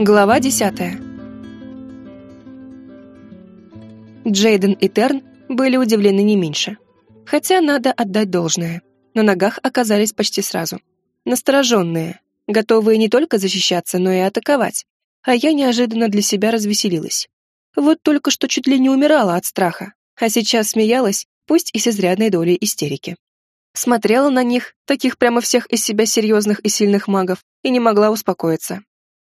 Глава десятая. Джейден и Терн были удивлены не меньше. Хотя надо отдать должное. На ногах оказались почти сразу. Настороженные, готовые не только защищаться, но и атаковать. А я неожиданно для себя развеселилась. Вот только что чуть ли не умирала от страха, а сейчас смеялась, пусть и с изрядной долей истерики. Смотрела на них, таких прямо всех из себя серьезных и сильных магов, и не могла успокоиться.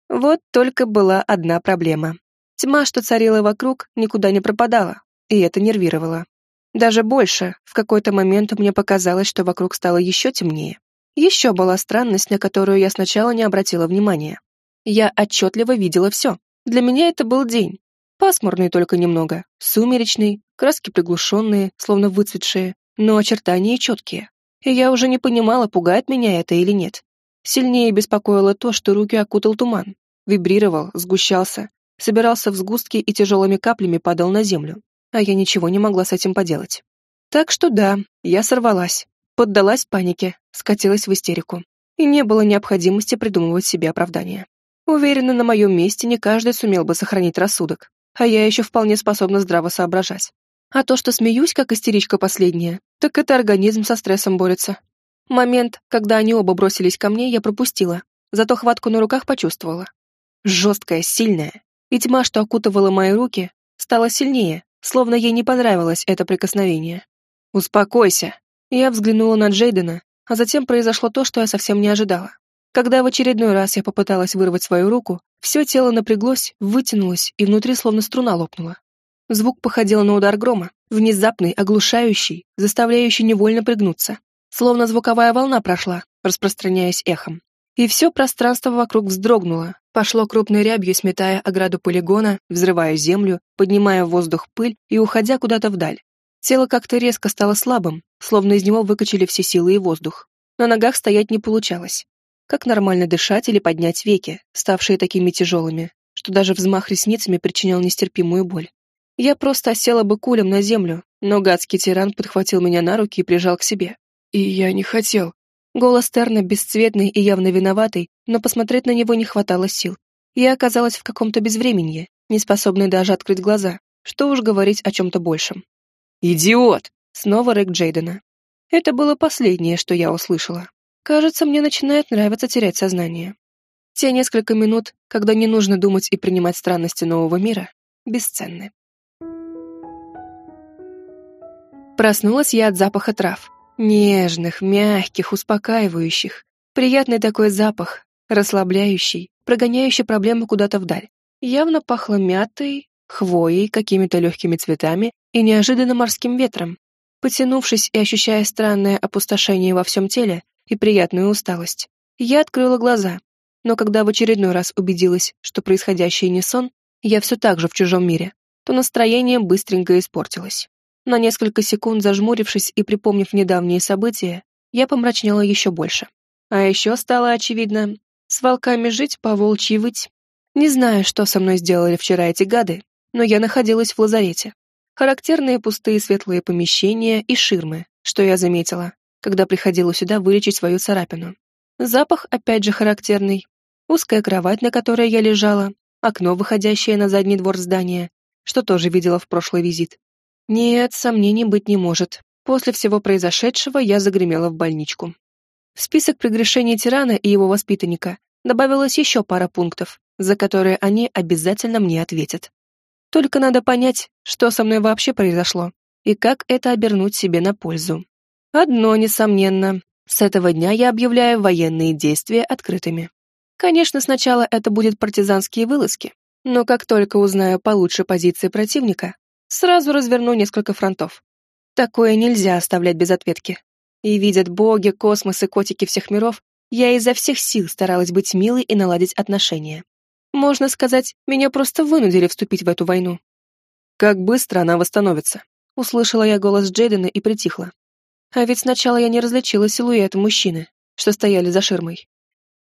Вот только была одна проблема. Тьма, что царила вокруг, никуда не пропадала, и это нервировало. Даже больше, в какой-то момент мне показалось, что вокруг стало еще темнее. Еще была странность, на которую я сначала не обратила внимания. Я отчетливо видела все. Для меня это был день. Пасмурный только немного, сумеречный, краски приглушенные, словно выцветшие, но очертания четкие. И я уже не понимала, пугает меня это или нет. Сильнее беспокоило то, что руки окутал туман. Вибрировал, сгущался, собирался в сгустки и тяжелыми каплями падал на землю. А я ничего не могла с этим поделать. Так что да, я сорвалась, поддалась панике, скатилась в истерику. И не было необходимости придумывать себе оправдания. Уверена, на моем месте не каждый сумел бы сохранить рассудок, а я еще вполне способна здраво соображать. А то, что смеюсь, как истеричка последняя, так это организм со стрессом борется. Момент, когда они оба бросились ко мне, я пропустила, зато хватку на руках почувствовала. Жесткая, сильная. И тьма, что окутывала мои руки, стала сильнее, словно ей не понравилось это прикосновение. «Успокойся!» Я взглянула на Джейдена, а затем произошло то, что я совсем не ожидала. Когда в очередной раз я попыталась вырвать свою руку, все тело напряглось, вытянулось и внутри словно струна лопнула. Звук походил на удар грома, внезапный, оглушающий, заставляющий невольно пригнуться. Словно звуковая волна прошла, распространяясь эхом. И все пространство вокруг вздрогнуло, пошло крупной рябью, сметая ограду полигона, взрывая землю, поднимая в воздух пыль и уходя куда-то вдаль. Тело как-то резко стало слабым, словно из него выкачали все силы и воздух. На ногах стоять не получалось. Как нормально дышать или поднять веки, ставшие такими тяжелыми, что даже взмах ресницами причинял нестерпимую боль. Я просто осела бы кулем на землю, но гадский тиран подхватил меня на руки и прижал к себе. И я не хотел. Голос Терна бесцветный и явно виноватый, но посмотреть на него не хватало сил. Я оказалась в каком-то безвременье, не способной даже открыть глаза. Что уж говорить о чем-то большем. «Идиот!» — снова рык Джейдена. Это было последнее, что я услышала. Кажется, мне начинает нравиться терять сознание. Те несколько минут, когда не нужно думать и принимать странности нового мира, бесценны. Проснулась я от запаха трав. Нежных, мягких, успокаивающих. Приятный такой запах, расслабляющий, прогоняющий проблемы куда-то вдаль. Явно пахло мятой, хвоей, какими-то легкими цветами и неожиданно морским ветром. Потянувшись и ощущая странное опустошение во всем теле и приятную усталость, я открыла глаза. Но когда в очередной раз убедилась, что происходящее не сон, я все так же в чужом мире, то настроение быстренько испортилось. На несколько секунд зажмурившись и припомнив недавние события, я помрачнела еще больше. А еще стало очевидно, с волками жить, по волчьи выть. Не знаю, что со мной сделали вчера эти гады, но я находилась в лазарете. Характерные пустые светлые помещения и ширмы, что я заметила, когда приходила сюда вылечить свою царапину. Запах опять же характерный. Узкая кровать, на которой я лежала, окно, выходящее на задний двор здания, что тоже видела в прошлый визит. Нет, сомнений быть не может. После всего произошедшего я загремела в больничку. В список прегрешений тирана и его воспитанника добавилась еще пара пунктов, за которые они обязательно мне ответят. Только надо понять, что со мной вообще произошло, и как это обернуть себе на пользу. Одно, несомненно, с этого дня я объявляю военные действия открытыми. Конечно, сначала это будут партизанские вылазки, но как только узнаю получше позиции противника, сразу разверну несколько фронтов. Такое нельзя оставлять без ответки. И видят боги, космос и котики всех миров, я изо всех сил старалась быть милой и наладить отношения. Можно сказать, меня просто вынудили вступить в эту войну. Как быстро она восстановится? Услышала я голос Джейдена и притихла. А ведь сначала я не различила силуэт мужчины, что стояли за ширмой.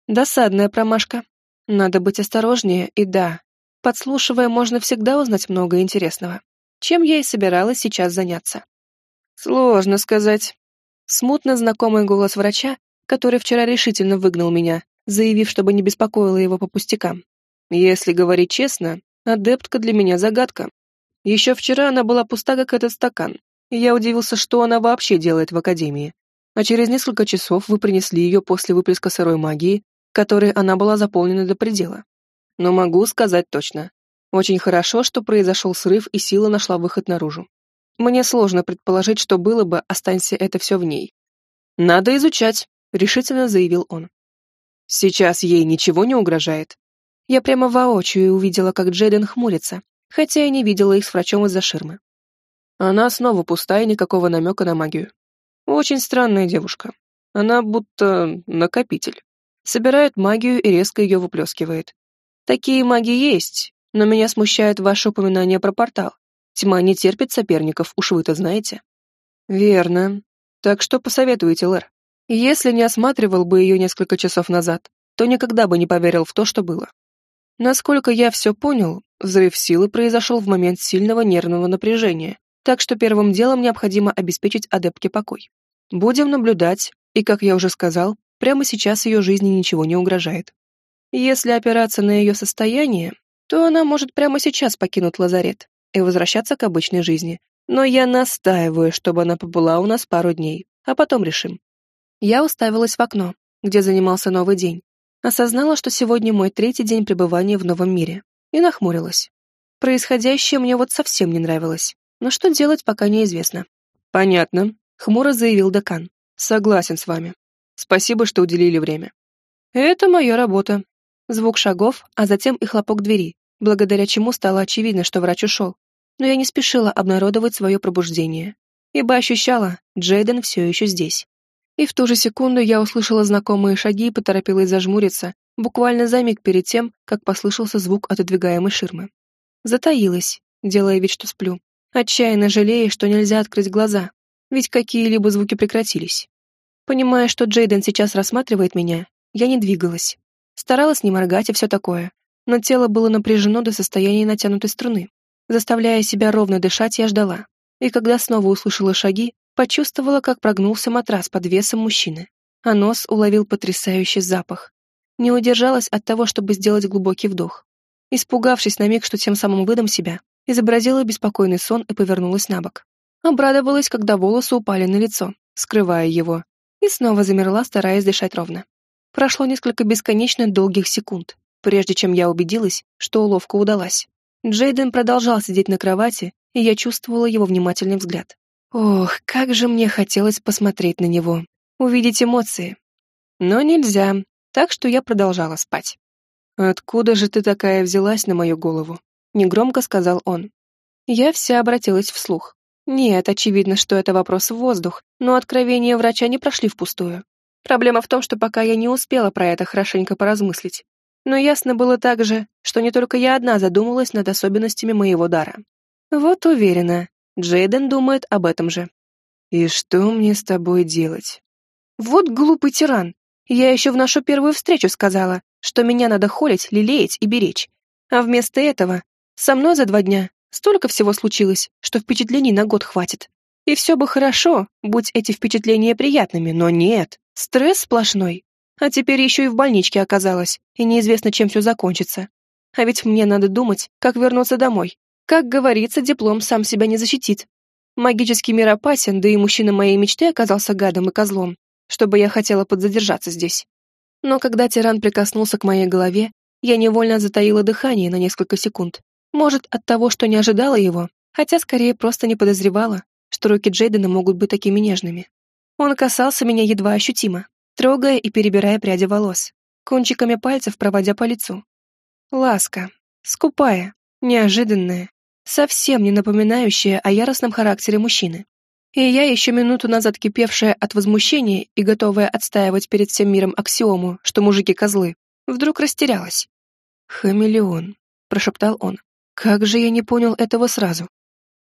Досадная промашка. Надо быть осторожнее, и да, подслушивая, можно всегда узнать много интересного чем я и собиралась сейчас заняться. Сложно сказать. Смутно знакомый голос врача, который вчера решительно выгнал меня, заявив, чтобы не беспокоила его по пустякам. Если говорить честно, адептка для меня загадка. Еще вчера она была пуста, как этот стакан, и я удивился, что она вообще делает в Академии. А через несколько часов вы принесли ее после выплеска сырой магии, которой она была заполнена до предела. Но могу сказать точно. Очень хорошо, что произошел срыв, и сила нашла выход наружу. Мне сложно предположить, что было бы, останься это все в ней. «Надо изучать», — решительно заявил он. «Сейчас ей ничего не угрожает?» Я прямо воочию увидела, как Джейден хмурится, хотя и не видела их с врачом из-за ширмы. Она снова пустая, никакого намека на магию. Очень странная девушка. Она будто накопитель. Собирает магию и резко ее выплескивает. Такие маги есть, но меня смущает ваше упоминание про портал. Тьма не терпит соперников, уж вы-то знаете. Верно. Так что посоветуете, Лэр? Если не осматривал бы ее несколько часов назад, то никогда бы не поверил в то, что было. Насколько я все понял, взрыв силы произошел в момент сильного нервного напряжения, так что первым делом необходимо обеспечить адептке покой. Будем наблюдать, и, как я уже сказал, прямо сейчас ее жизни ничего не угрожает. Если опираться на ее состояние, то она может прямо сейчас покинуть лазарет и возвращаться к обычной жизни. Но я настаиваю, чтобы она побыла у нас пару дней, а потом решим. Я уставилась в окно, где занимался новый день. Осознала, что сегодня мой третий день пребывания в новом мире, и нахмурилась. Происходящее мне вот совсем не нравилось, но что делать, пока неизвестно. «Понятно», — хмуро заявил декан. «Согласен с вами. Спасибо, что уделили время». «Это моя работа», Звук шагов, а затем и хлопок двери, благодаря чему стало очевидно, что врач ушел. Но я не спешила обнародовать свое пробуждение, ибо ощущала, Джейден все еще здесь. И в ту же секунду я услышала знакомые шаги и поторопилась зажмуриться, буквально за миг перед тем, как послышался звук отодвигаемой ширмы. Затаилась, делая вид, что сплю, отчаянно жалея, что нельзя открыть глаза, ведь какие-либо звуки прекратились. Понимая, что Джейден сейчас рассматривает меня, я не двигалась, Старалась не моргать и все такое, но тело было напряжено до состояния натянутой струны. Заставляя себя ровно дышать, я ждала. И когда снова услышала шаги, почувствовала, как прогнулся матрас под весом мужчины, а нос уловил потрясающий запах. Не удержалась от того, чтобы сделать глубокий вдох. Испугавшись на миг, что тем самым выдам себя, изобразила беспокойный сон и повернулась на бок. Обрадовалась, когда волосы упали на лицо, скрывая его, и снова замерла, стараясь дышать ровно. Прошло несколько бесконечно долгих секунд, прежде чем я убедилась, что уловка удалась. Джейден продолжал сидеть на кровати, и я чувствовала его внимательный взгляд. Ох, как же мне хотелось посмотреть на него, увидеть эмоции. Но нельзя, так что я продолжала спать. «Откуда же ты такая взялась на мою голову?» — негромко сказал он. Я вся обратилась вслух. Нет, очевидно, что это вопрос в воздух, но откровения врача не прошли впустую. Проблема в том, что пока я не успела про это хорошенько поразмыслить. Но ясно было также, что не только я одна задумалась над особенностями моего дара. Вот уверена, Джейден думает об этом же. «И что мне с тобой делать?» «Вот глупый тиран. Я еще в нашу первую встречу сказала, что меня надо холить, лелеять и беречь. А вместо этого со мной за два дня столько всего случилось, что впечатлений на год хватит. И все бы хорошо, будь эти впечатления приятными, но нет. Стресс сплошной. А теперь еще и в больничке оказалась, и неизвестно, чем все закончится. А ведь мне надо думать, как вернуться домой. Как говорится, диплом сам себя не защитит. Магический мир опасен, да и мужчина моей мечты оказался гадом и козлом, чтобы я хотела подзадержаться здесь. Но когда тиран прикоснулся к моей голове, я невольно затаила дыхание на несколько секунд. Может, от того, что не ожидала его, хотя скорее просто не подозревала, что руки Джейдена могут быть такими нежными. Он касался меня едва ощутимо, трогая и перебирая пряди волос, кончиками пальцев проводя по лицу. Ласка, скупая, неожиданная, совсем не напоминающая о яростном характере мужчины. И я, еще минуту назад кипевшая от возмущения и готовая отстаивать перед всем миром аксиому, что мужики козлы, вдруг растерялась. «Хамелеон», — прошептал он. «Как же я не понял этого сразу?»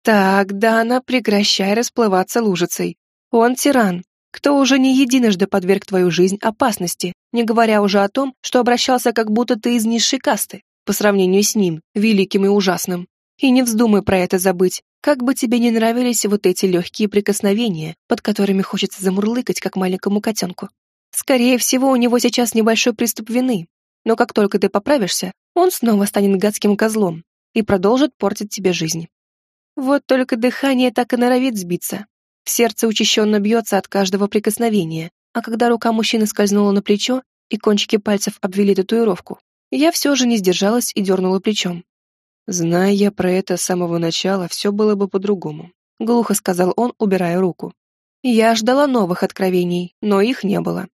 «Так, Дана, прекращай расплываться лужицей. Он тиран, кто уже не единожды подверг твою жизнь опасности, не говоря уже о том, что обращался как будто ты из низшей касты, по сравнению с ним, великим и ужасным. И не вздумай про это забыть, как бы тебе не нравились вот эти легкие прикосновения, под которыми хочется замурлыкать, как маленькому котенку. Скорее всего, у него сейчас небольшой приступ вины, но как только ты поправишься, он снова станет гадским козлом и продолжит портить тебе жизнь. Вот только дыхание так и норовит сбиться. Сердце учащенно бьется от каждого прикосновения, а когда рука мужчины скользнула на плечо и кончики пальцев обвели татуировку, я все же не сдержалась и дернула плечом. Зная я про это с самого начала, все было бы по-другому. Глухо сказал он, убирая руку. Я ждала новых откровений, но их не было.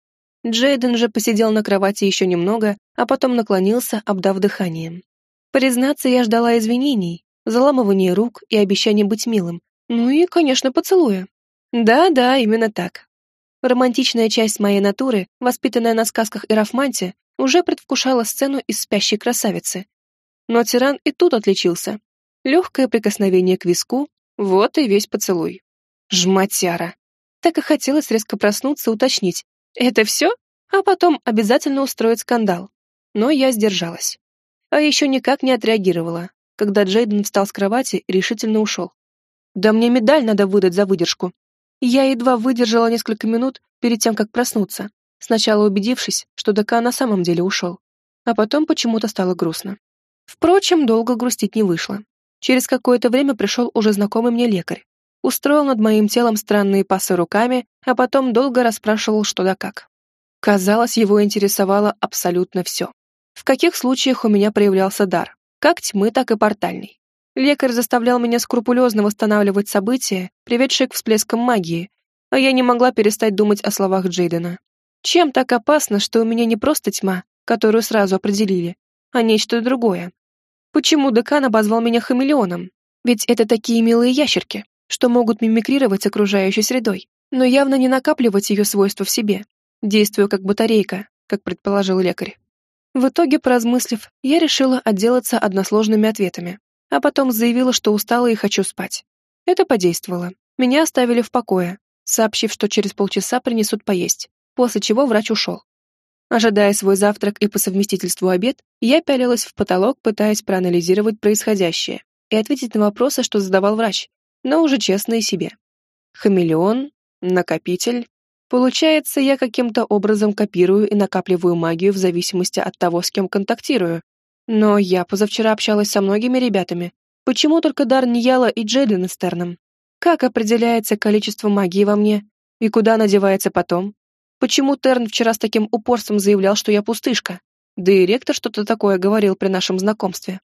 Джейден же посидел на кровати еще немного, а потом наклонился, обдав дыханием. Признаться, я ждала извинений, заламывания рук и обещания быть милым. Ну и, конечно, поцелуя. Да-да, именно так. Романтичная часть моей натуры, воспитанная на сказках и рафманте, уже предвкушала сцену из «Спящей красавицы». Но тиран и тут отличился. Легкое прикосновение к виску, вот и весь поцелуй. Жматяра. Так и хотелось резко проснуться, уточнить, это все? А потом обязательно устроить скандал. Но я сдержалась. А еще никак не отреагировала, когда Джейден встал с кровати и решительно ушел. Да мне медаль надо выдать за выдержку. Я едва выдержала несколько минут перед тем, как проснуться, сначала убедившись, что ДК на самом деле ушел. А потом почему-то стало грустно. Впрочем, долго грустить не вышло. Через какое-то время пришел уже знакомый мне лекарь устроил над моим телом странные пасы руками, а потом долго расспрашивал что да как. Казалось, его интересовало абсолютно все. В каких случаях у меня проявлялся дар, как тьмы, так и портальный. Лекарь заставлял меня скрупулезно восстанавливать события, приведшие к всплескам магии, а я не могла перестать думать о словах Джейдена. Чем так опасно, что у меня не просто тьма, которую сразу определили, а нечто другое? Почему декан обозвал меня хамелеоном? Ведь это такие милые ящерки что могут мимикрировать окружающей средой, но явно не накапливать ее свойства в себе, действуя как батарейка, как предположил лекарь. В итоге, поразмыслив, я решила отделаться односложными ответами, а потом заявила, что устала и хочу спать. Это подействовало. Меня оставили в покое, сообщив, что через полчаса принесут поесть, после чего врач ушел. Ожидая свой завтрак и по совместительству обед, я пялилась в потолок, пытаясь проанализировать происходящее и ответить на вопросы, что задавал врач, но уже честные себе. Хамелеон, накопитель. Получается, я каким-то образом копирую и накапливаю магию в зависимости от того, с кем контактирую. Но я позавчера общалась со многими ребятами. Почему только дар Нияла и Джейден Эстерном? Как определяется количество магии во мне? И куда она девается потом? Почему Терн вчера с таким упорством заявлял, что я пустышка? Да и ректор что-то такое говорил при нашем знакомстве.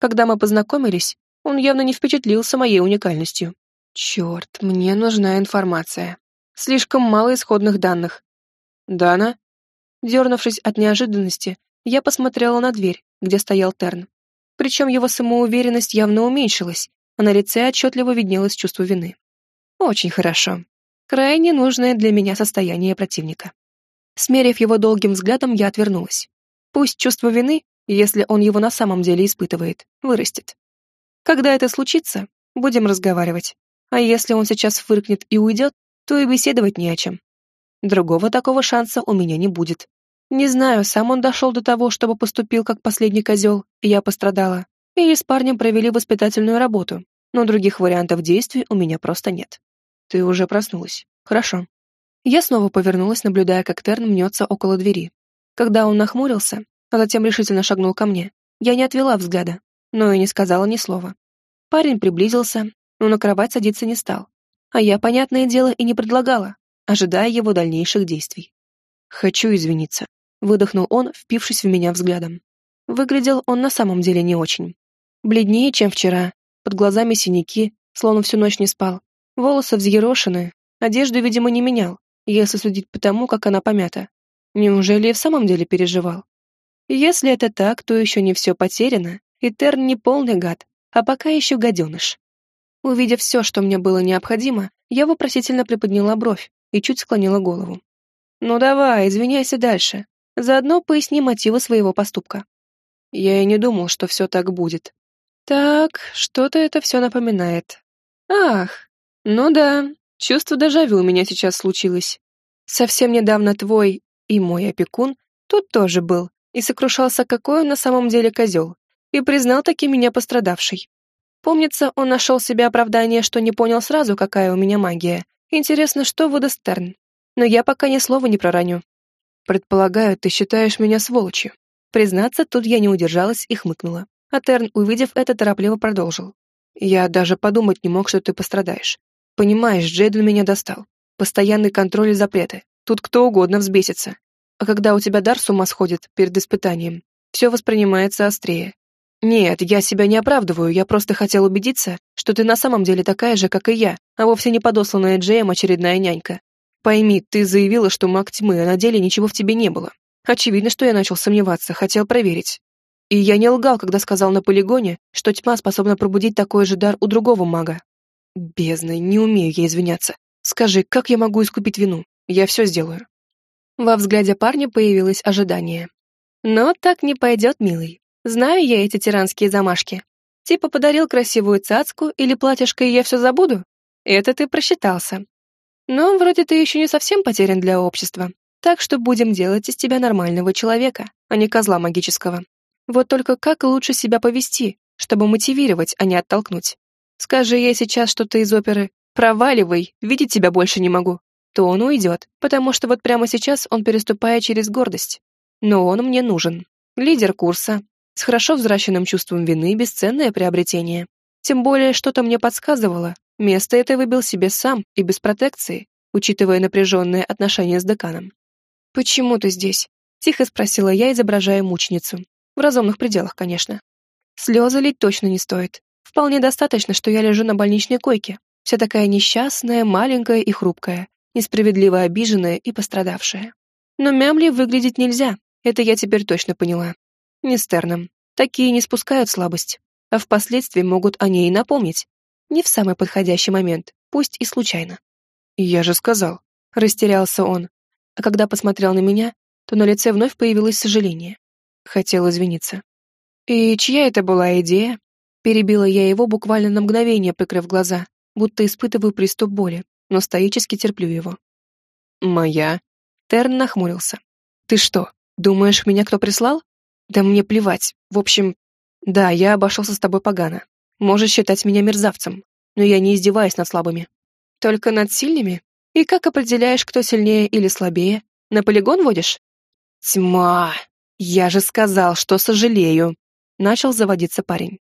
Когда мы познакомились, он явно не впечатлился моей уникальностью. Черт, мне нужна информация. Слишком мало исходных данных. Дана? Дернувшись от неожиданности, я посмотрела на дверь, где стоял Терн. Причем его самоуверенность явно уменьшилась, а на лице отчетливо виднелось чувство вины. Очень хорошо. Крайне нужное для меня состояние противника. Смерив его долгим взглядом, я отвернулась. Пусть чувство вины, если он его на самом деле испытывает, вырастет. Когда это случится, будем разговаривать. А если он сейчас фыркнет и уйдет, то и беседовать не о чем. Другого такого шанса у меня не будет. Не знаю, сам он дошел до того, чтобы поступил как последний козел, и я пострадала, или с парнем провели воспитательную работу, но других вариантов действий у меня просто нет. Ты уже проснулась. Хорошо. Я снова повернулась, наблюдая, как Терн мнется около двери. Когда он нахмурился, а затем решительно шагнул ко мне, я не отвела взгляда, но и не сказала ни слова. Парень приблизился, но на кровать садиться не стал. А я, понятное дело, и не предлагала, ожидая его дальнейших действий. «Хочу извиниться», — выдохнул он, впившись в меня взглядом. Выглядел он на самом деле не очень. Бледнее, чем вчера, под глазами синяки, словно всю ночь не спал. Волосы взъерошены, одежду, видимо, не менял, если судить по тому, как она помята. Неужели и в самом деле переживал? Если это так, то еще не все потеряно, и Терн не полный гад, а пока еще гаденыш. Увидев все, что мне было необходимо, я вопросительно приподняла бровь и чуть склонила голову. «Ну давай, извиняйся дальше. Заодно поясни мотивы своего поступка». Я и не думал, что все так будет. Так, что-то это все напоминает. Ах, ну да, чувство дежавю у меня сейчас случилось. Совсем недавно твой и мой опекун тут тоже был и сокрушался, какой он на самом деле козел и признал таки меня пострадавшей. Помнится, он нашел себе оправдание, что не понял сразу, какая у меня магия. Интересно, что выдаст Терн. Но я пока ни слова не пророню. Предполагаю, ты считаешь меня сволочью. Признаться, тут я не удержалась и хмыкнула. А Терн, увидев это, торопливо продолжил. «Я даже подумать не мог, что ты пострадаешь. Понимаешь, Джейден меня достал. Постоянный контроль и запреты. Тут кто угодно взбесится. А когда у тебя дар с ума сходит перед испытанием, все воспринимается острее. Нет, я себя не оправдываю, я просто хотел убедиться, что ты на самом деле такая же, как и я, а вовсе не подосланная Джеем очередная нянька. Пойми, ты заявила, что маг тьмы, а на деле ничего в тебе не было. Очевидно, что я начал сомневаться, хотел проверить. И я не лгал, когда сказал на полигоне, что тьма способна пробудить такой же дар у другого мага. Бездна, не умею я извиняться. Скажи, как я могу искупить вину? Я все сделаю. Во взгляде парня появилось ожидание. Но так не пойдет, милый. Знаю я эти тиранские замашки. Типа подарил красивую цацку или платьишко, и я все забуду? Это ты просчитался. Но вроде ты еще не совсем потерян для общества. Так что будем делать из тебя нормального человека, а не козла магического. Вот только как лучше себя повести, чтобы мотивировать, а не оттолкнуть? Скажи я сейчас что-то из оперы «Проваливай, видеть тебя больше не могу», то он уйдет, потому что вот прямо сейчас он переступает через гордость. Но он мне нужен. Лидер курса, с хорошо взращенным чувством вины бесценное приобретение. Тем более что-то мне подсказывало, место это выбил себе сам и без протекции, учитывая напряженные отношения с деканом. «Почему ты здесь?» — тихо спросила я, изображая мученицу. В разумных пределах, конечно. Слезы лить точно не стоит. Вполне достаточно, что я лежу на больничной койке, вся такая несчастная, маленькая и хрупкая, несправедливо обиженная и пострадавшая. Но мямли выглядеть нельзя, это я теперь точно поняла. Не Стерном. Такие не спускают слабость, а впоследствии могут о ней напомнить. Не в самый подходящий момент, пусть и случайно. «Я же сказал», — растерялся он, а когда посмотрел на меня, то на лице вновь появилось сожаление. Хотел извиниться. «И чья это была идея?» Перебила я его буквально на мгновение, прикрыв глаза, будто испытываю приступ боли, но стоически терплю его. «Моя?» Терн нахмурился. «Ты что, думаешь, меня кто прислал?» Да мне плевать. В общем, да, я обошелся с тобой погано. Можешь считать меня мерзавцем, но я не издеваюсь над слабыми. Только над сильными? И как определяешь, кто сильнее или слабее? На полигон водишь? Тьма! Я же сказал, что сожалею. Начал заводиться парень.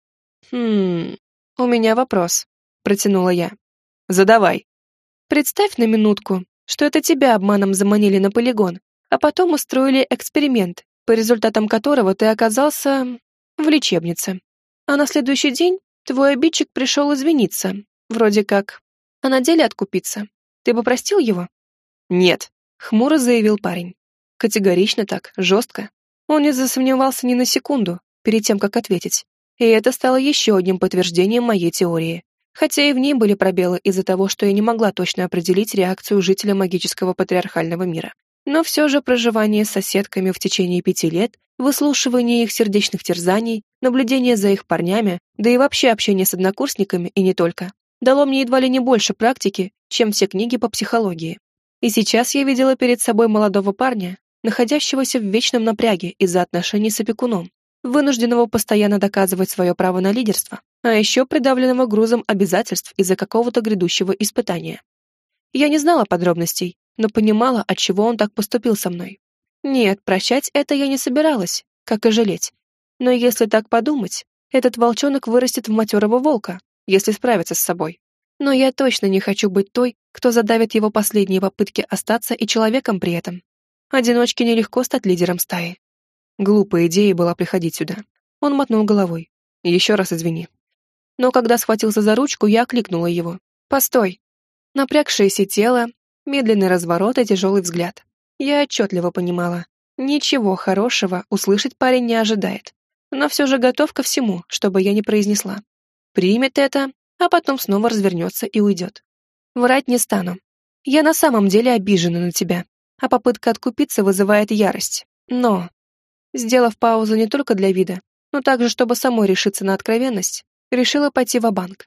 Хм, у меня вопрос. Протянула я. Задавай. Представь на минутку, что это тебя обманом заманили на полигон, а потом устроили эксперимент, по результатам которого ты оказался в лечебнице. А на следующий день твой обидчик пришел извиниться, вроде как, а на деле откупиться. Ты бы простил его? Нет, хмуро заявил парень. Категорично так, жестко. Он не засомневался ни на секунду перед тем, как ответить. И это стало еще одним подтверждением моей теории. Хотя и в ней были пробелы из-за того, что я не могла точно определить реакцию жителя магического патриархального мира. Но все же проживание с соседками в течение пяти лет, выслушивание их сердечных терзаний, наблюдение за их парнями, да и вообще общение с однокурсниками и не только, дало мне едва ли не больше практики, чем все книги по психологии. И сейчас я видела перед собой молодого парня, находящегося в вечном напряге из-за отношений с опекуном, вынужденного постоянно доказывать свое право на лидерство, а еще придавленного грузом обязательств из-за какого-то грядущего испытания. Я не знала подробностей, но понимала, от чего он так поступил со мной. Нет, прощать это я не собиралась, как и жалеть. Но если так подумать, этот волчонок вырастет в матерого волка, если справится с собой. Но я точно не хочу быть той, кто задавит его последние попытки остаться и человеком при этом. Одиночке нелегко стать лидером стаи. Глупая идея была приходить сюда. Он мотнул головой. Еще раз извини. Но когда схватился за ручку, я окликнула его. «Постой!» Напрягшееся тело, медленный разворот и тяжелый взгляд. Я отчетливо понимала, ничего хорошего услышать парень не ожидает, но все же готов ко всему, чтобы я не произнесла. Примет это, а потом снова развернется и уйдет. Врать не стану. Я на самом деле обижена на тебя, а попытка откупиться вызывает ярость. Но, сделав паузу не только для вида, но также, чтобы самой решиться на откровенность, решила пойти в банк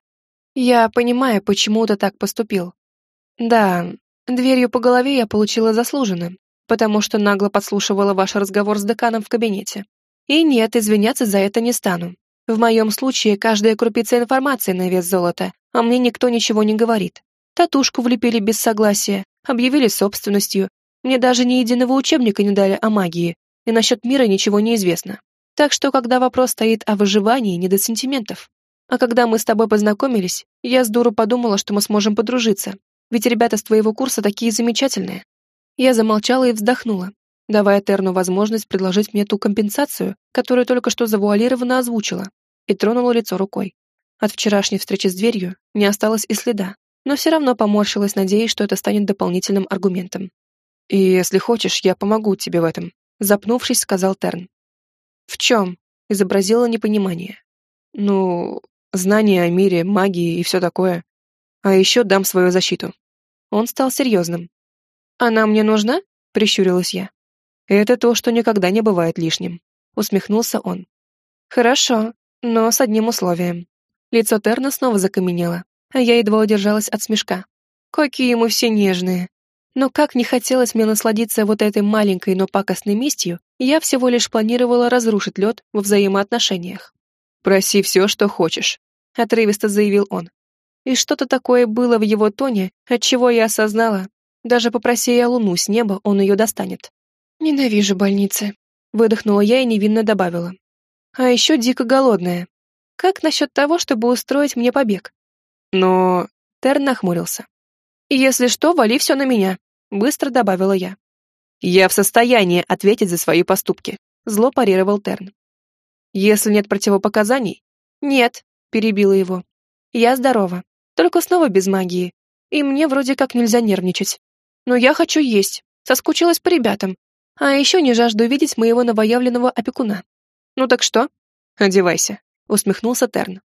Я понимаю, почему ты так поступил. Да, Дверью по голове я получила заслуженно, потому что нагло подслушивала ваш разговор с деканом в кабинете. И нет, извиняться за это не стану. В моем случае каждая крупица информации на вес золота, а мне никто ничего не говорит. Татушку влепили без согласия, объявили собственностью. Мне даже ни единого учебника не дали о магии. и насчет мира ничего не известно. Так что, когда вопрос стоит о выживании, не до сантиментов. А когда мы с тобой познакомились, я с дуру подумала, что мы сможем подружиться, ведь ребята с твоего курса такие замечательные. Я замолчала и вздохнула, давая Терну возможность предложить мне ту компенсацию, которую только что завуалированно озвучила, и тронула лицо рукой. От вчерашней встречи с дверью не осталось и следа, но все равно поморщилась, надеясь, что это станет дополнительным аргументом. «И если хочешь, я помогу тебе в этом», — запнувшись, сказал Терн. «В чем?» — изобразила непонимание. «Ну, знания о мире, магии и все такое. А еще дам свою защиту». Он стал серьезным. «Она мне нужна?» — прищурилась я. «Это то, что никогда не бывает лишним», — усмехнулся он. «Хорошо, но с одним условием». Лицо Терна снова закаменело, а я едва удержалась от смешка. «Какие мы все нежные!» Но как не хотелось мне насладиться вот этой маленькой, но пакостной местью, я всего лишь планировала разрушить лед во взаимоотношениях. «Проси все, что хочешь», — отрывисто заявил он. И что-то такое было в его тоне, от чего я осознала, даже попроси я луну с неба, он ее достанет. «Ненавижу больницы», — выдохнула я и невинно добавила. «А еще дико голодная. Как насчет того, чтобы устроить мне побег?» Но Терн нахмурился. «Если что, вали все на меня», быстро добавила я. «Я в состоянии ответить за свои поступки», — зло парировал Терн. «Если нет противопоказаний?» «Нет», — перебила его. «Я здорова, только снова без магии, и мне вроде как нельзя нервничать. Но я хочу есть, соскучилась по ребятам, а еще не жажду видеть моего новоявленного опекуна. Ну так что?» «Одевайся», — усмехнулся Терн.